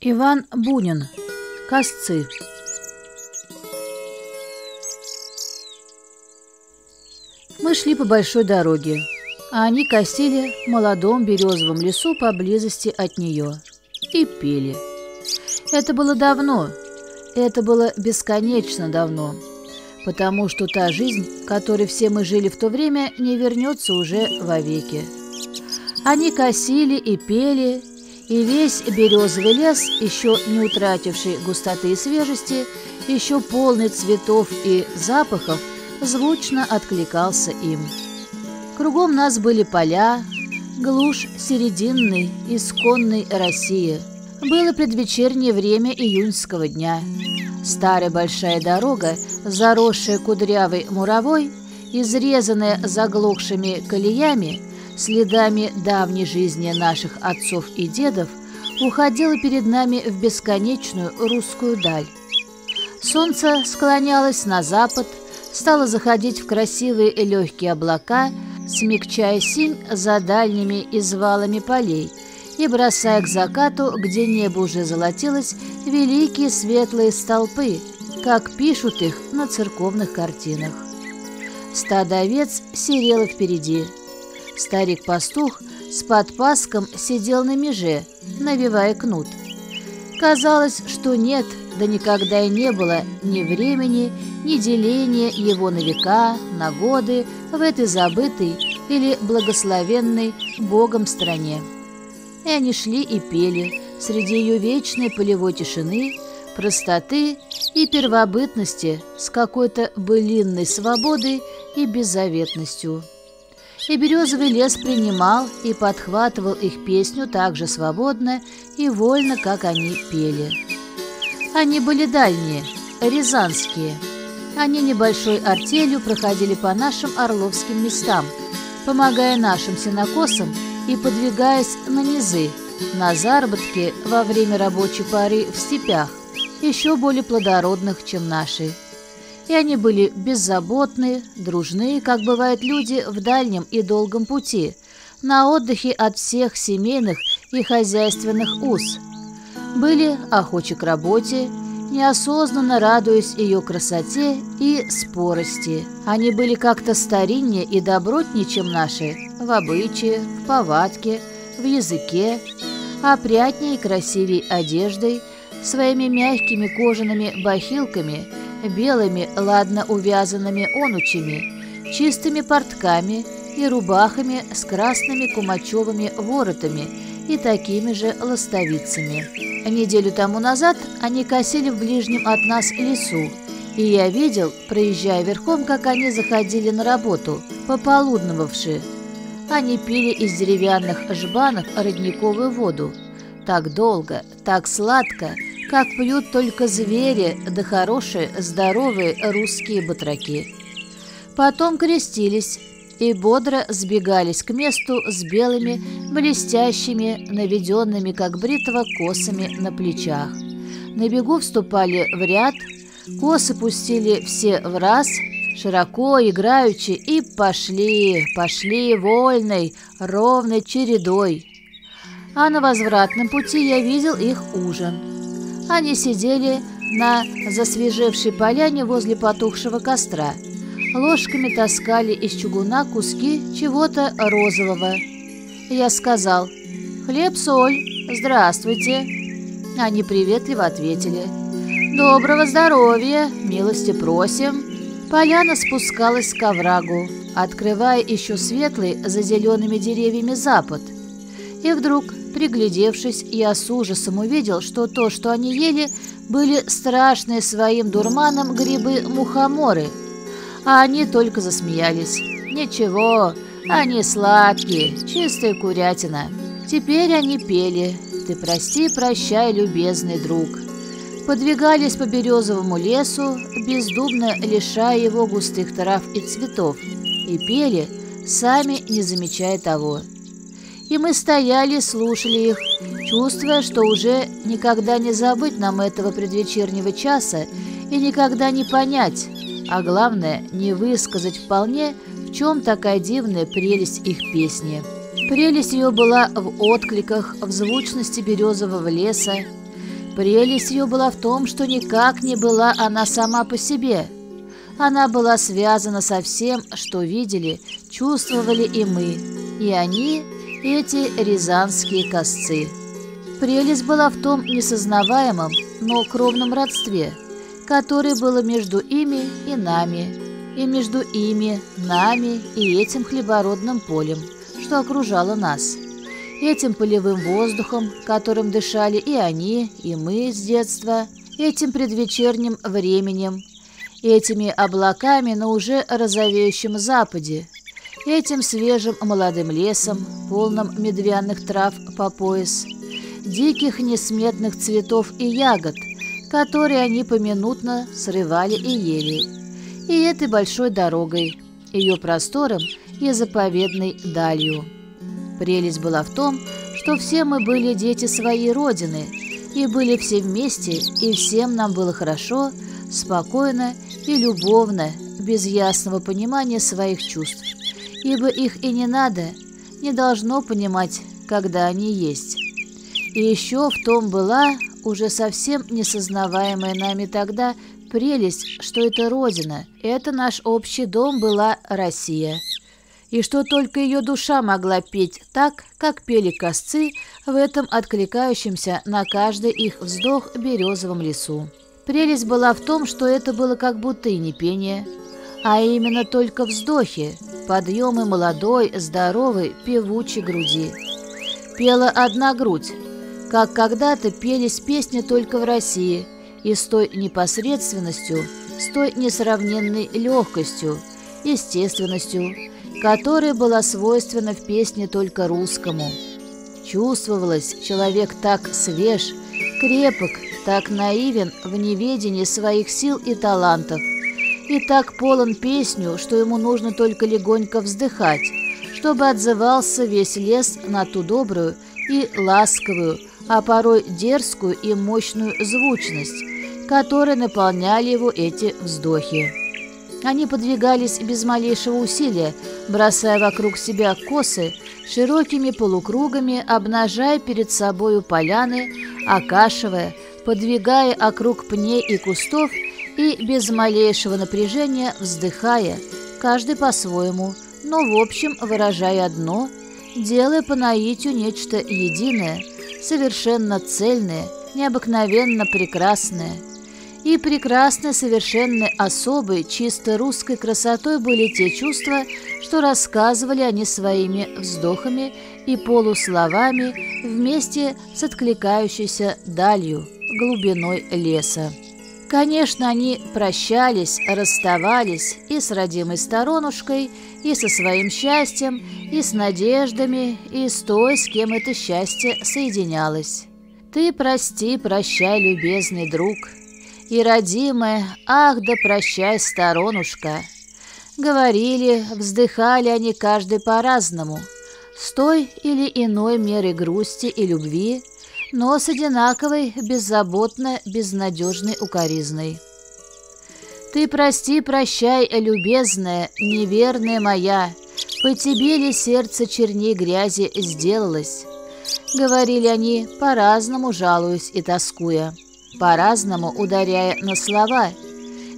Иван Бунин. Косцы. Мы шли по большой дороге, а они косили в молодом березовом лесу поблизости от нее и пели. Это было давно, это было бесконечно давно, потому что та жизнь, которой все мы жили в то время, не вернется уже вовеки. Они косили и пели, и весь березовый лес, еще не утративший густоты и свежести, еще полный цветов и запахов, звучно откликался им. Кругом нас были поля, глушь серединной, исконной России. Было предвечернее время июньского дня. Старая большая дорога, заросшая кудрявой муровой, изрезанная заглохшими колеями, следами давней жизни наших отцов и дедов, уходила перед нами в бесконечную русскую даль. Солнце склонялось на запад, стало заходить в красивые и легкие облака, смягчая синь за дальними извалами полей и бросая к закату, где небо уже золотилось, великие светлые столпы, как пишут их на церковных картинах. Стадо овец серело впереди – Старик-пастух с подпаском сидел на меже, навивая кнут. Казалось, что нет, да никогда и не было ни времени, ни деления его на века, на годы в этой забытой или благословенной Богом стране. И они шли и пели среди ее вечной полевой тишины, простоты и первобытности с какой-то былинной свободой и беззаветностью и березовый лес принимал и подхватывал их песню так же свободно и вольно, как они пели. Они были дальние, рязанские. Они небольшой артелью проходили по нашим орловским местам, помогая нашим сенокосам и подвигаясь на низы, на заработки во время рабочей поры в степях, еще более плодородных, чем наши и они были беззаботны, дружны, как бывают люди в дальнем и долгом пути, на отдыхе от всех семейных и хозяйственных уз. Были охочи к работе, неосознанно радуясь ее красоте и спорости. Они были как-то стариннее и добротнее, чем наши, в обычае, в повадке, в языке, опрятнее и красивей одеждой, своими мягкими кожаными бахилками – белыми ладно увязанными онучами, чистыми портками и рубахами с красными кумачевыми воротами и такими же ластовицами. Неделю тому назад они косили в ближнем от нас лесу, и я видел, проезжая верхом, как они заходили на работу, пополудновавши. Они пили из деревянных жбанов родниковую воду. Так долго, так сладко – как пьют только звери да хорошие, здоровые русские батраки. Потом крестились и бодро сбегались к месту с белыми, блестящими, наведенными, как бритва, косами на плечах. На бегу вступали в ряд, косы пустили все в раз, широко, играючи, и пошли, пошли вольной, ровной чередой. А на возвратном пути я видел их ужин – они сидели на засвежевшей поляне возле потухшего костра. Ложками таскали из чугуна куски чего-то розового. Я сказал «Хлеб-соль, здравствуйте». Они приветливо ответили «Доброго здоровья, милости просим». Поляна спускалась к оврагу, открывая еще светлый за зелеными деревьями запад. И вдруг Приглядевшись, я с ужасом увидел, что то, что они ели, были страшные своим дурманом грибы-мухоморы. А они только засмеялись. «Ничего, они сладкие, чистая курятина». Теперь они пели «Ты прости, прощай, любезный друг». Подвигались по березовому лесу, бездумно лишая его густых трав и цветов, и пели, сами не замечая того и мы стояли, слушали их, чувствуя, что уже никогда не забыть нам этого предвечернего часа и никогда не понять, а главное, не высказать вполне, в чем такая дивная прелесть их песни. Прелесть ее была в откликах, в звучности березового леса, Прелесть ее была в том, что никак не была она сама по себе. Она была связана со всем, что видели, чувствовали и мы, и они, эти рязанские косцы. Прелесть была в том несознаваемом, но кровном родстве, которое было между ими и нами, и между ими, нами и этим хлебородным полем, что окружало нас – этим полевым воздухом, которым дышали и они, и мы с детства, этим предвечерним временем, этими облаками на уже розовеющем западе, этим свежим молодым лесом, полным медвяных трав по пояс, диких несметных цветов и ягод, которые они поминутно срывали и ели, и этой большой дорогой, ее простором и заповедной далью. Прелесть была в том, что все мы были дети своей Родины, и были все вместе, и всем нам было хорошо, спокойно и любовно, без ясного понимания своих чувств, ибо их и не надо, не должно понимать, когда они есть. И еще в том была уже совсем несознаваемая нами тогда прелесть, что это Родина, это наш общий дом была Россия и что только ее душа могла петь так, как пели косцы в этом откликающемся на каждый их вздох березовом лесу. Прелесть была в том, что это было как будто и не пение, а именно только вздохи, подъемы молодой, здоровой, певучей груди. Пела одна грудь, как когда-то пелись песни только в России, и с той непосредственностью, с той несравненной легкостью, естественностью, которая была свойственна в песне только русскому. Чувствовалось, человек так свеж, крепок, так наивен в неведении своих сил и талантов, и так полон песню, что ему нужно только легонько вздыхать, чтобы отзывался весь лес на ту добрую и ласковую, а порой дерзкую и мощную звучность, которой наполняли его эти вздохи. Они подвигались без малейшего усилия, бросая вокруг себя косы, широкими полукругами обнажая перед собою поляны, окашивая, подвигая округ пней и кустов и без малейшего напряжения вздыхая, каждый по-своему, но в общем выражая одно, делая по наитию нечто единое, совершенно цельное, необыкновенно прекрасное – и прекрасной, совершенно особой, чисто русской красотой были те чувства, что рассказывали они своими вздохами и полусловами вместе с откликающейся далью, глубиной леса. Конечно, они прощались, расставались и с родимой сторонушкой, и со своим счастьем, и с надеждами, и с той, с кем это счастье соединялось. «Ты прости, прощай, любезный друг», и родимая, ах да прощай, сторонушка. Говорили, вздыхали они каждый по-разному, с той или иной мерой грусти и любви, но с одинаковой, беззаботно, безнадежной укоризной. Ты прости, прощай, любезная, неверная моя, по тебе ли сердце черней грязи сделалось? Говорили они, по-разному жалуясь и тоскуя по-разному ударяя на слова,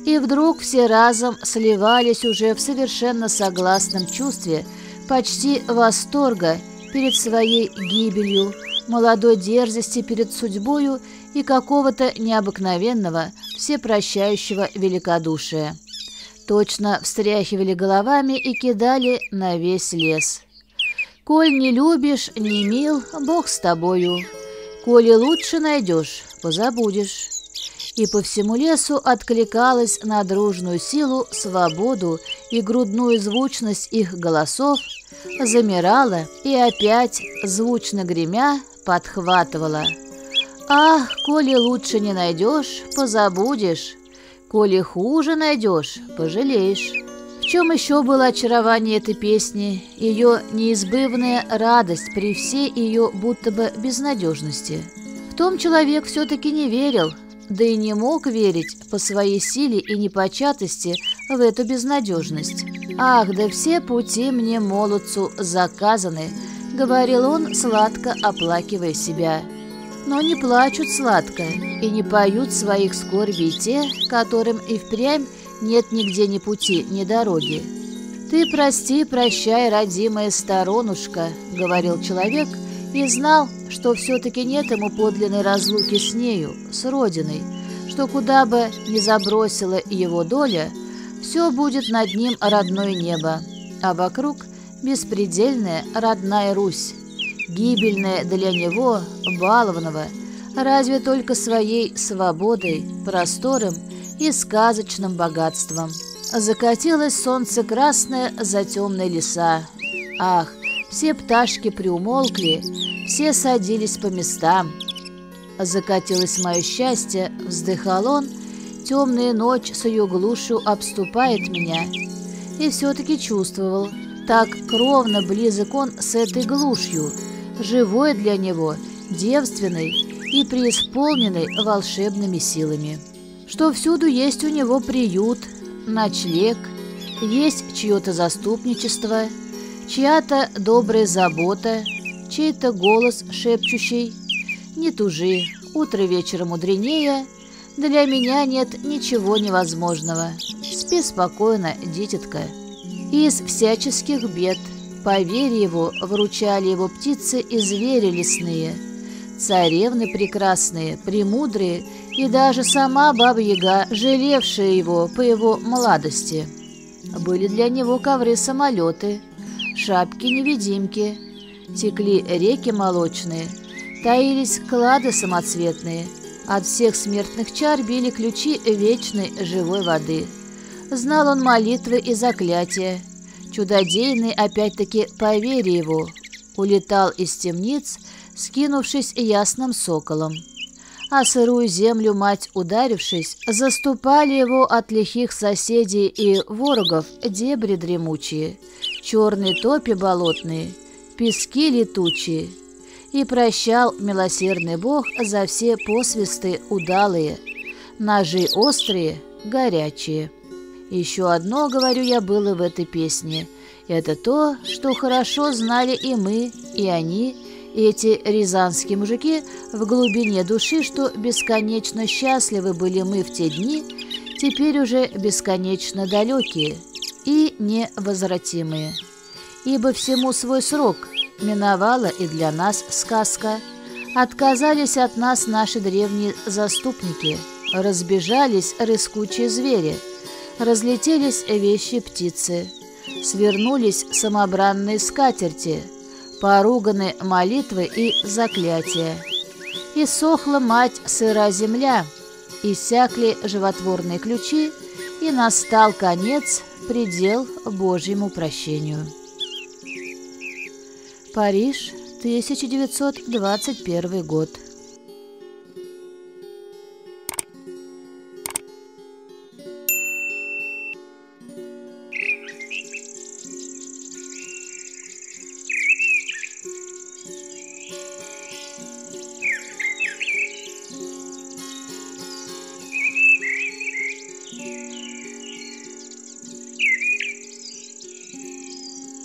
и вдруг все разом сливались уже в совершенно согласном чувстве почти восторга перед своей гибелью, молодой дерзости перед судьбою и какого-то необыкновенного, всепрощающего великодушия. Точно встряхивали головами и кидали на весь лес. «Коль не любишь, не мил, Бог с тобою. Коли лучше найдешь, позабудешь. И по всему лесу откликалась на дружную силу, свободу и грудную звучность их голосов, замирала и опять, звучно гремя, подхватывала. «Ах, коли лучше не найдешь, позабудешь, коли хуже найдешь, пожалеешь». В чем еще было очарование этой песни, ее неизбывная радость при всей ее будто бы безнадежности – том человек все-таки не верил, да и не мог верить по своей силе и непочатости в эту безнадежность. «Ах, да все пути мне, молодцу, заказаны», — говорил он, сладко оплакивая себя. Но не плачут сладко и не поют своих скорбей те, которым и впрямь нет нигде ни пути, ни дороги. «Ты прости, прощай, родимая сторонушка», — говорил человек, и знал, что все-таки нет ему подлинной разлуки с нею, с родиной, что куда бы ни забросила его доля, все будет над ним родное небо, а вокруг беспредельная родная Русь, гибельная для него, балованного, разве только своей свободой, простором и сказочным богатством. Закатилось солнце красное за темные леса. Ах, все пташки приумолкли, все садились по местам. Закатилось мое счастье, вздыхал он, темная ночь с ее глушью обступает меня. И все-таки чувствовал, так кровно близок он с этой глушью, живой для него, девственной и преисполненной волшебными силами. Что всюду есть у него приют, ночлег, есть чье-то заступничество, чья-то добрая забота, чей-то голос шепчущий «Не тужи, утро вечера мудренее, для меня нет ничего невозможного. Спи спокойно, дитятка». Из всяческих бед, по вере его, вручали его птицы и звери лесные, царевны прекрасные, премудрые и даже сама Баба-Яга, жалевшая его по его молодости. Были для него ковры-самолеты, шапки-невидимки, текли реки молочные, таились клады самоцветные, от всех смертных чар били ключи вечной живой воды. Знал он молитвы и заклятия, чудодейный опять-таки по вере его, улетал из темниц, скинувшись ясным соколом а сырую землю мать ударившись, заступали его от лихих соседей и ворогов дебри дремучие, черные топи болотные, пески летучие. И прощал милосердный Бог за все посвисты удалые, ножи острые, горячие. Еще одно, говорю я, было в этой песне. Это то, что хорошо знали и мы, и они, эти рязанские мужики в глубине души, что бесконечно счастливы были мы в те дни, теперь уже бесконечно далекие и невозвратимые. Ибо всему свой срок миновала и для нас сказка. Отказались от нас наши древние заступники, разбежались рыскучие звери, разлетелись вещи птицы, свернулись самобранные скатерти – поруганы молитвы и заклятия. И сохла мать сыра земля, иссякли животворные ключи, и настал конец, предел Божьему прощению. Париж, 1921 год.